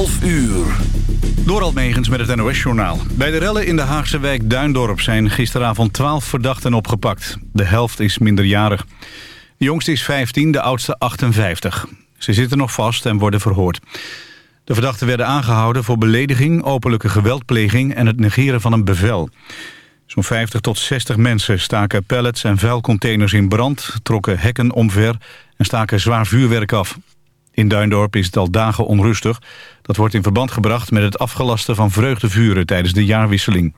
12 uur. Door Almegens met het NOS-journaal. Bij de rellen in de Haagse wijk Duindorp zijn gisteravond 12 verdachten opgepakt. De helft is minderjarig. De jongste is 15, de oudste 58. Ze zitten nog vast en worden verhoord. De verdachten werden aangehouden voor belediging, openlijke geweldpleging... en het negeren van een bevel. Zo'n 50 tot 60 mensen staken pallets en vuilcontainers in brand... trokken hekken omver en staken zwaar vuurwerk af. In Duindorp is het al dagen onrustig. Dat wordt in verband gebracht met het afgelasten van vreugdevuren tijdens de jaarwisseling.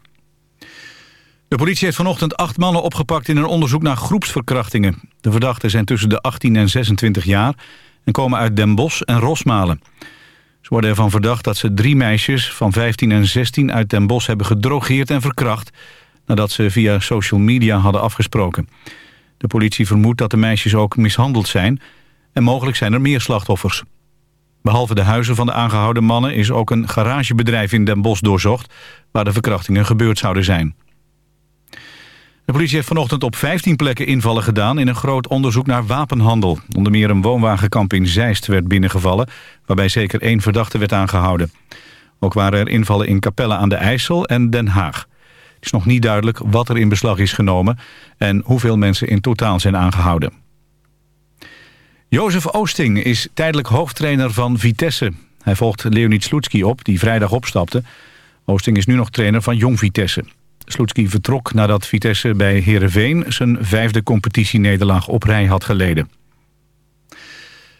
De politie heeft vanochtend acht mannen opgepakt in een onderzoek naar groepsverkrachtingen. De verdachten zijn tussen de 18 en 26 jaar en komen uit Den Bosch en Rosmalen. Ze worden ervan verdacht dat ze drie meisjes van 15 en 16 uit Den Bosch hebben gedrogeerd en verkracht... nadat ze via social media hadden afgesproken. De politie vermoedt dat de meisjes ook mishandeld zijn... en mogelijk zijn er meer slachtoffers. Behalve de huizen van de aangehouden mannen... is ook een garagebedrijf in Den Bosch doorzocht... waar de verkrachtingen gebeurd zouden zijn. De politie heeft vanochtend op 15 plekken invallen gedaan... in een groot onderzoek naar wapenhandel. Onder meer een woonwagenkamp in Zeist werd binnengevallen... waarbij zeker één verdachte werd aangehouden. Ook waren er invallen in Capelle aan de IJssel en Den Haag. Het is nog niet duidelijk wat er in beslag is genomen... en hoeveel mensen in totaal zijn aangehouden. Jozef Oosting is tijdelijk hoofdtrainer van Vitesse. Hij volgt Leonid Slutski op, die vrijdag opstapte. Oosting is nu nog trainer van Jong Vitesse. Slutski vertrok nadat Vitesse bij Heerenveen... zijn vijfde competitienederlaag op rij had geleden.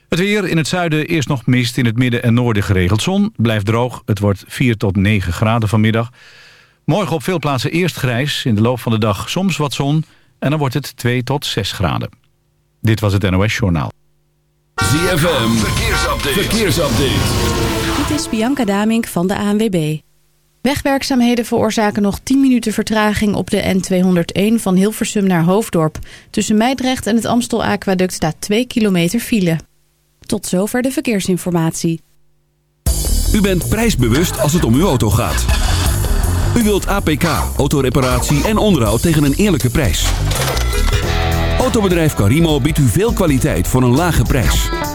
Het weer in het zuiden eerst nog mist, in het midden en noorden geregeld zon. Blijft droog, het wordt 4 tot 9 graden vanmiddag. Morgen op veel plaatsen eerst grijs, in de loop van de dag soms wat zon... en dan wordt het 2 tot 6 graden. Dit was het NOS Journaal. ZFM, verkeersupdate. verkeersupdate. Dit is Bianca Damink van de ANWB. Wegwerkzaamheden veroorzaken nog 10 minuten vertraging op de N201 van Hilversum naar Hoofddorp. Tussen Meidrecht en het Amstel Aquaduct staat 2 kilometer file. Tot zover de verkeersinformatie. U bent prijsbewust als het om uw auto gaat. U wilt APK, autoreparatie en onderhoud tegen een eerlijke prijs. Autobedrijf Carimo biedt u veel kwaliteit voor een lage prijs.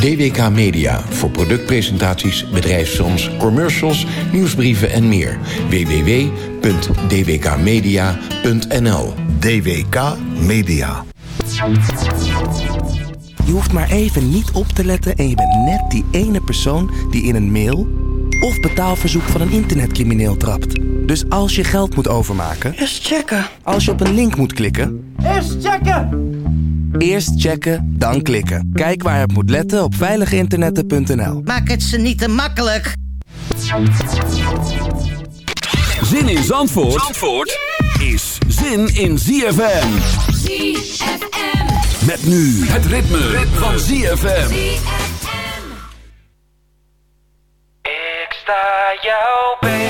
DWK Media voor productpresentaties, bedrijfsfilms, commercials, nieuwsbrieven en meer. www.dwkmedia.nl DWK Media. Je hoeft maar even niet op te letten en je bent net die ene persoon die in een mail of betaalverzoek van een internetcrimineel trapt. Dus als je geld moet overmaken, Eerst checken. als je op een link moet klikken, Eerst checken. Eerst checken, dan klikken. Kijk waar je op moet letten op veiliginternetten.nl. Maak het ze niet te makkelijk. Zin in Zandvoort, Zandvoort is zin in ZFM. ZFM. Met nu het ritme, van ZFM. Ik sta jou beter.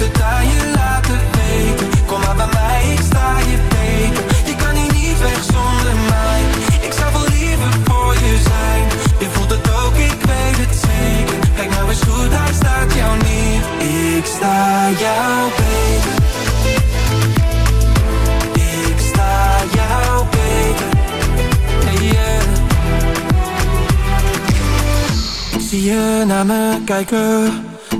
het aan je laten weten. Kom maar bij mij, ik sta je beter. Je kan hier niet weg zonder mij. Ik zou wel liever voor je zijn. Je voelt het ook, ik weet het zeker. Kijk nou eens goed, daar staat jouw niet Ik sta jou beter. Ik sta jou beter. Hey yeah. Ik zie je naar me kijken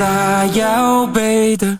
Sta jou beter.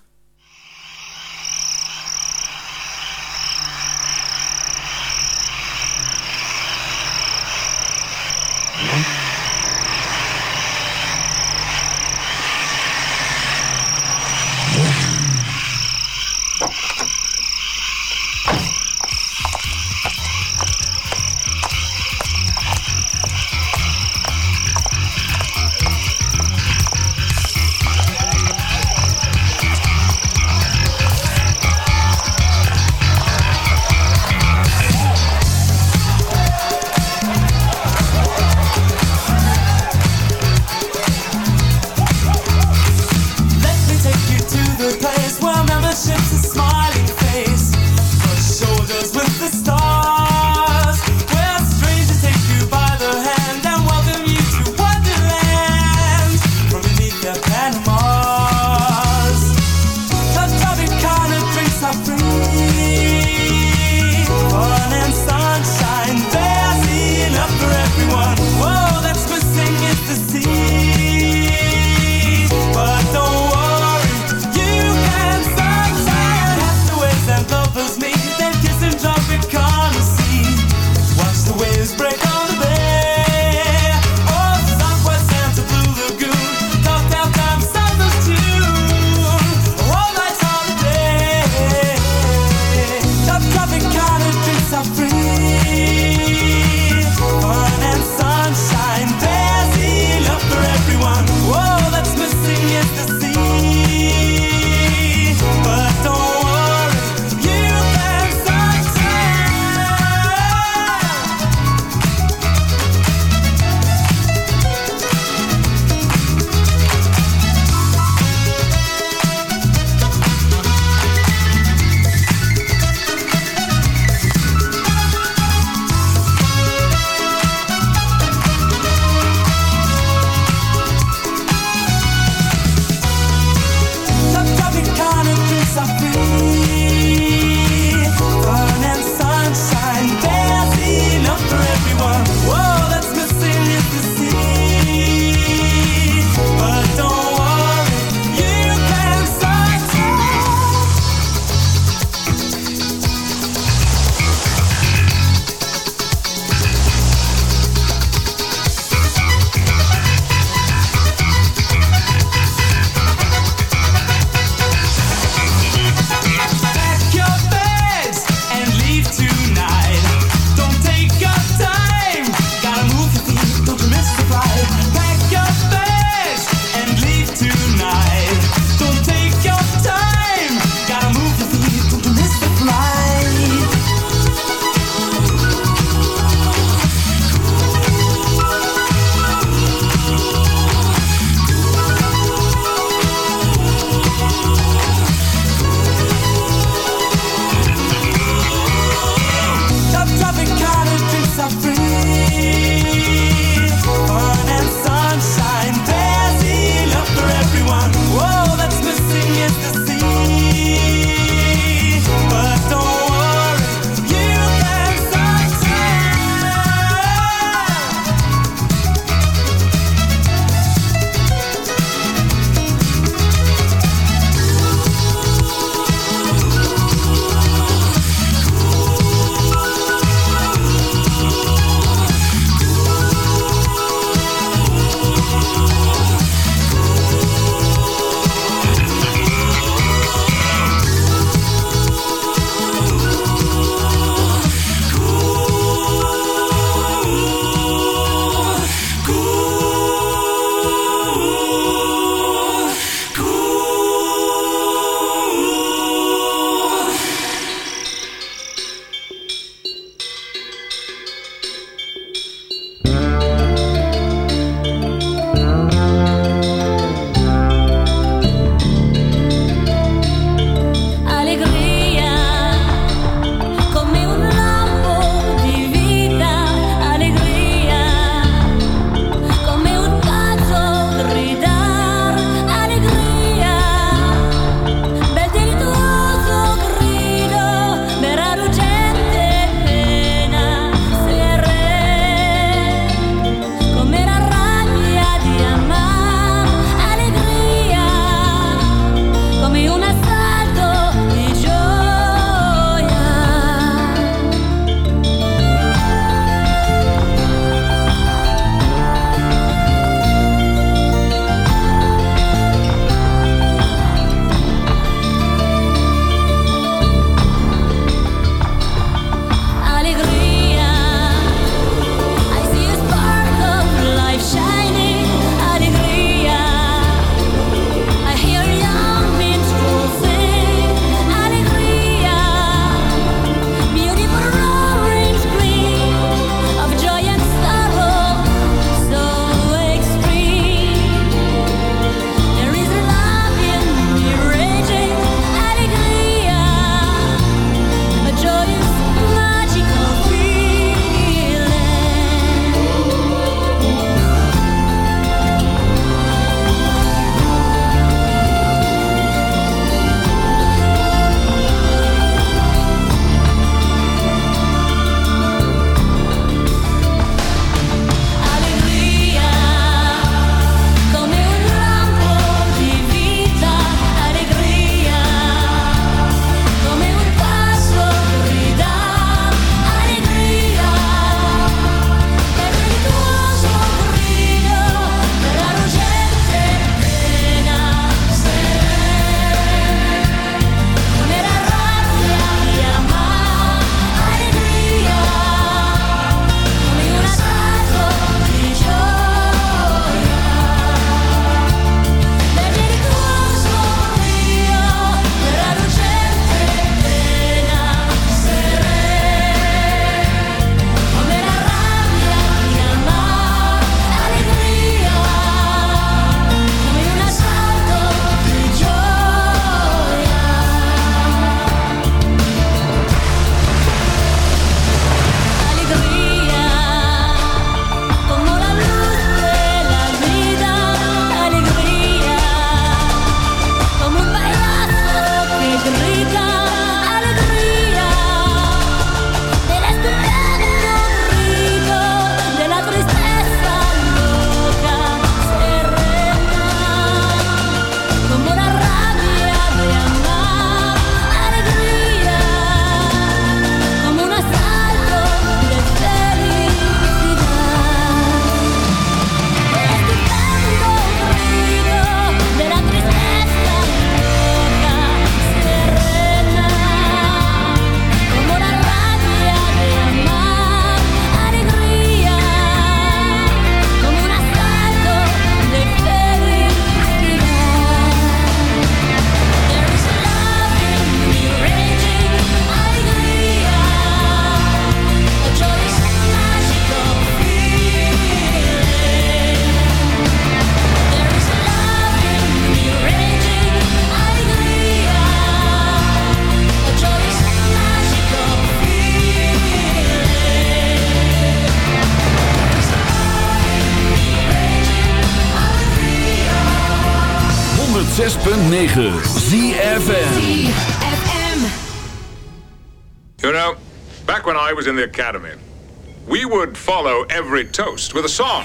106.9 ZFM. You know, back when I was in the academy, we would follow every toast with a song.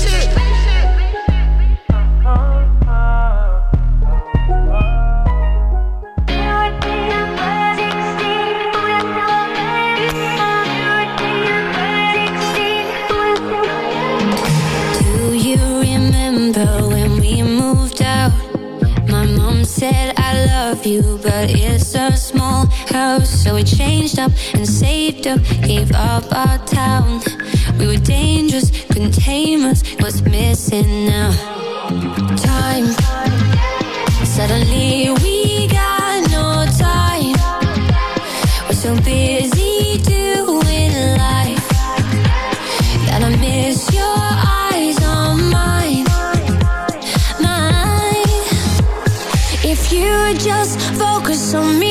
Love you, but it's a small house. So we changed up and saved up, gave up our town. We were dangerous, couldn't tame us. What's missing now? Time. Suddenly we focus on me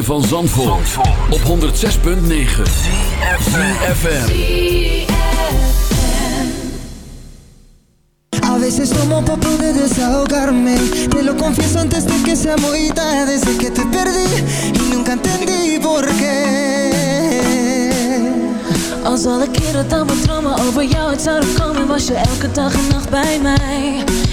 ritme van Zandvoort, op 106.9 CFFM A veces tomo pa poder desahogarme. Te lo confieso antes de que sea muy tarde. Desde que te perdí y nunca entendí por qué. Als alle keren dat mijn dromen over jou uit zouden komen Was je elke dag en nacht bij mij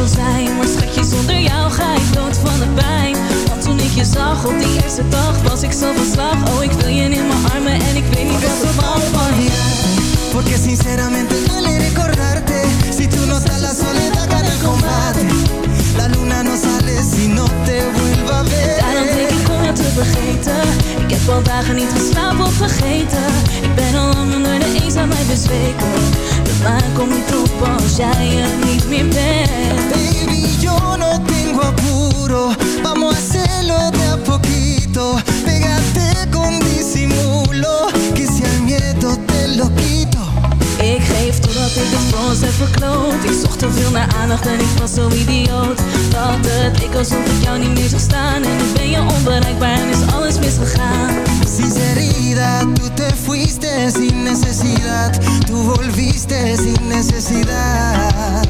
wil zijn Maar schatje, zonder jou ga ik dood van de pijn. Want toen ik je zag op die eerste dag Was ik zo van slag. Oh, ik wil je in mijn armen En ik weet niet wat er van je. Porque sinceramente duele recordarte Si tú no estás la soledad gana el combate. La luna no sale si no te vuelva a Daarom denk ver ik om jou te vergeten. Ik heb al dagen niet geslapen of vergeten. Ik ben al lang onder de eenzaamheid bezweken De maan als jij er niet meer bent Baby, yo no tengo apuro Vamos a hacerlo de a poquito. Pégate con disimulo Que si al miedo te lo quito Ik geef totdat ik het voor ons heb verkloot. Ik zocht te veel naar aandacht en ik was zo idioot. Dat het leek alsof ik jou niet meer zag staan. En nu ben je onbereikbaar en is alles misgegaan. Sinceridad, tú te fuiste sin necesidad. Tú volviste sin necesidad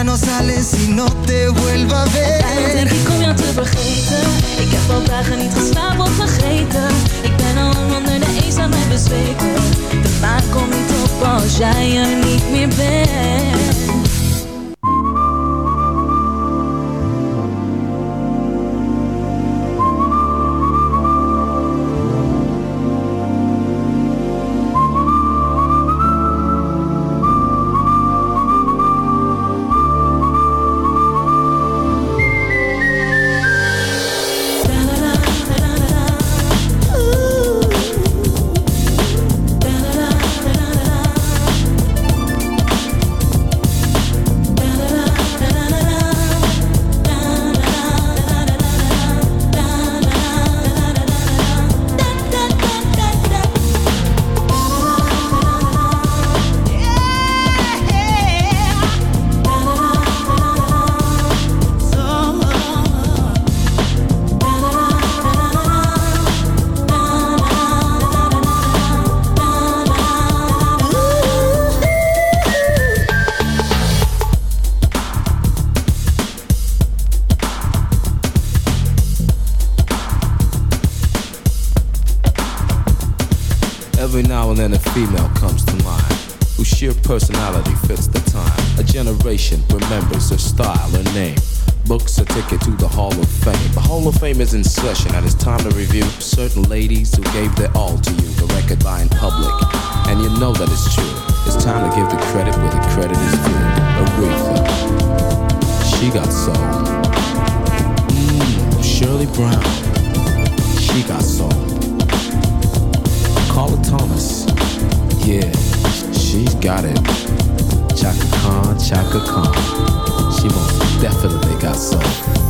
Luna no si no te vuelva a Daarom denk ver ik om jou te vergeten. Ik heb al dagen niet geslapen of vergeten. Ik ben al lang onder de eenzaamheid bezweken. De maan komt niet op als jij er niet meer bent Brown. She got soul. Carla Thomas. Yeah, she's got it. Chaka Khan, Chaka Khan. She most definitely got soul.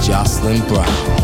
Jocelyn Brown,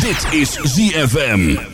Dit is ZFM.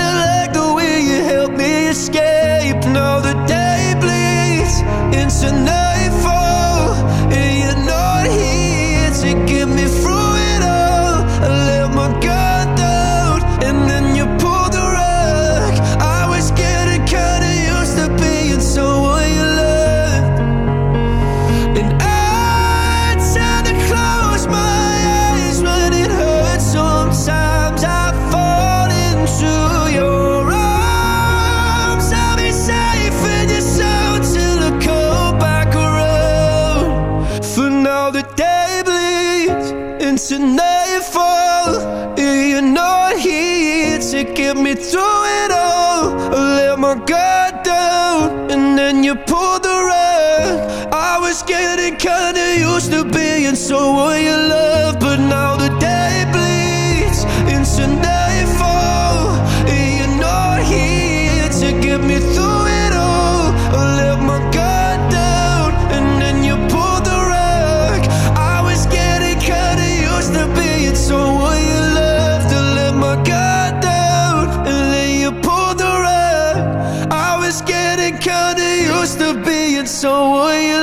listen to being someone you love But now the day bleeds into nightfall. And you're not here to get me through it all. I let my guard down and then you pulled the rug. I was getting kinda used to being someone you loved To let my guard down and then you pulled the rug. I was getting kinda used to being someone you loved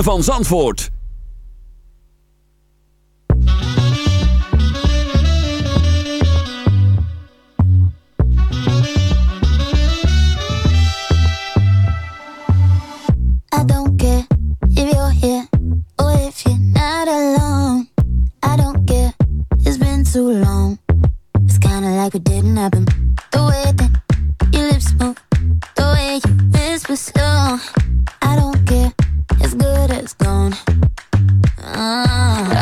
van Zandvoort. I don't care if you're here or if you're not alone. I don't care, it's been too long. It's kinda like it didn't happen. The way that your lips move, the way you whisper slow. I don't care. is gone. Ah.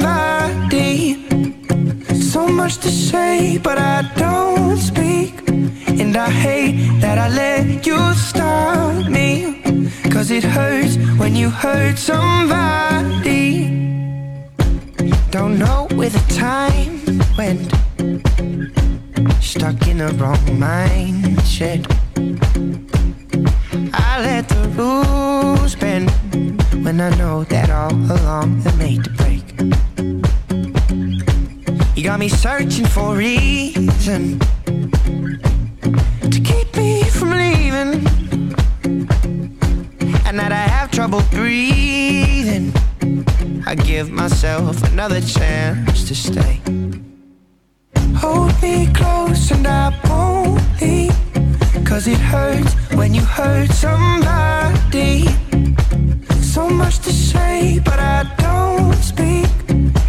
Somebody. So much to say, but I don't speak. And I hate that I let you stop me. Cause it hurts when you hurt somebody. Don't know where the time went. Stuck in the wrong mindset. I let the rules bend when I know that all along they're made to break. You got me searching for reason to keep me from leaving, and that I have trouble breathing. I give myself another chance to stay. Hold me close and I won't leave. Cause it hurts when you hurt somebody. So much to say, but I don't speak.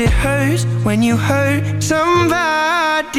It hurts when you hurt somebody.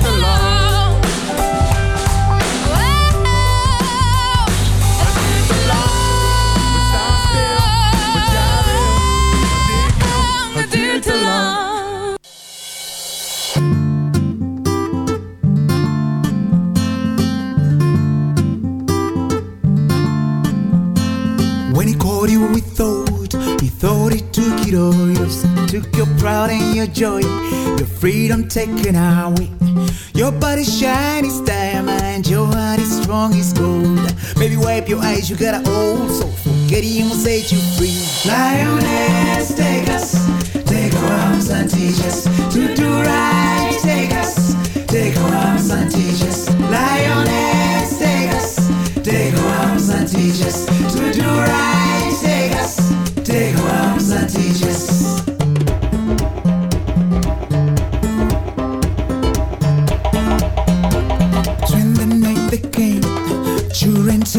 thought you we thought, we thought it took it all. Yes, took your pride and your joy, your freedom taken away. Your body shiny as diamond, your heart is strong as gold. Baby, wipe your eyes, you got an old soul. Forget him will set you free. Lioness, take us, take our arms and teach us to do right. Take us, take our arms and teach us. Lioness, take us, take our arms and teach us to do right.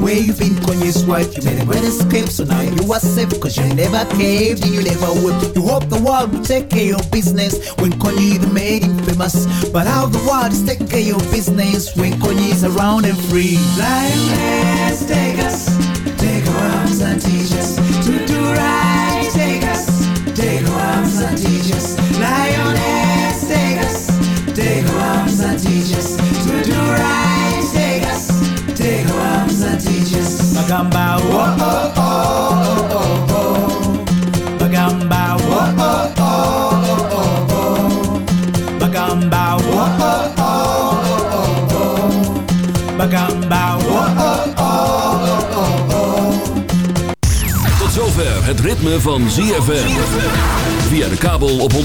harm's you've been Kanye's wife, you made a great escape, so now you are safe, cause you never caved and you never would. You hope the world will take care of your business when Kanye even made him famous. But how the world is taking care of your business when Kanye is around and free. Lioness, take us, take our arms and Bagamba, oh oh oh oh oh. Bagamba, oh oh oh oh oh. Bagamba, oh oh oh oh oh. Bagamba, oh oh oh oh oh. Tot zover het ritme van ZFM. Via de kabel op 104.5.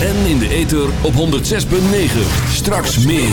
En in de ether op 106.9. Straks meer.